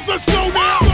Jesus, go now.